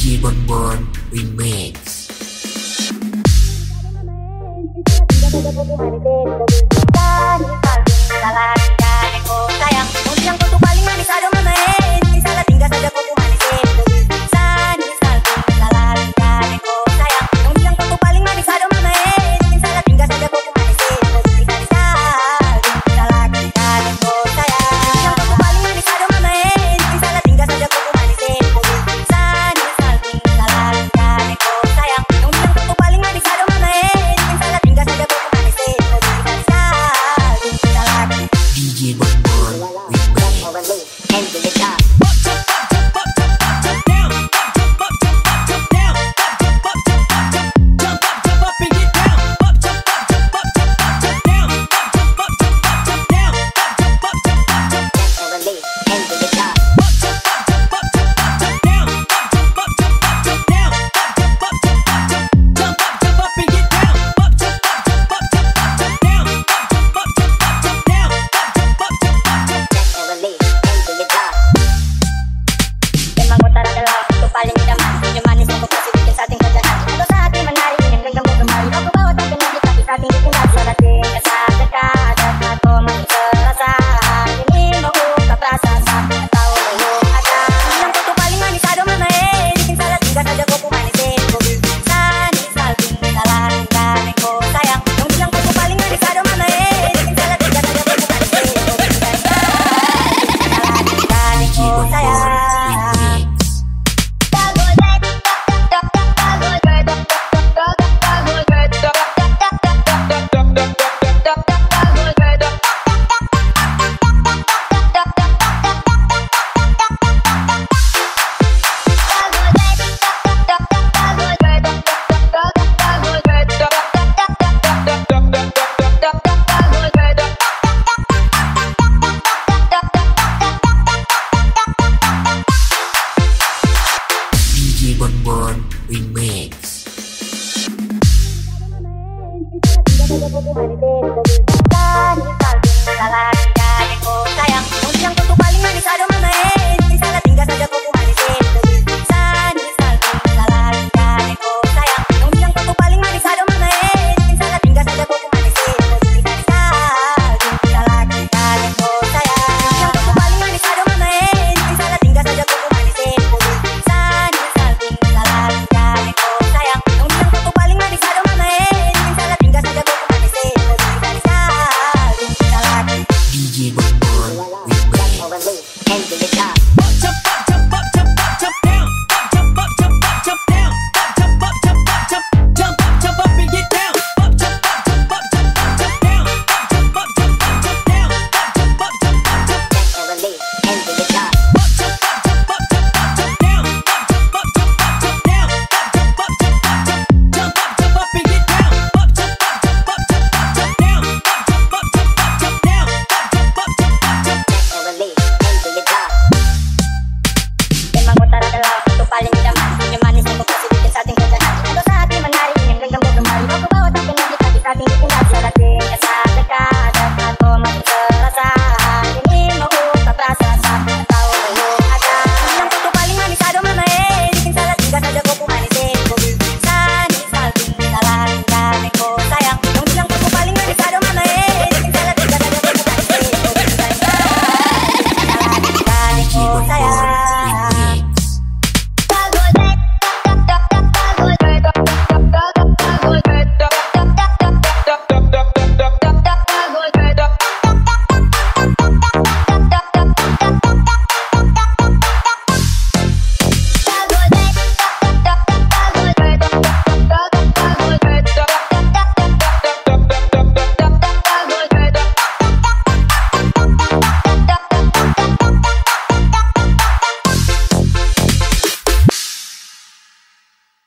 DJ Bonbon Remix.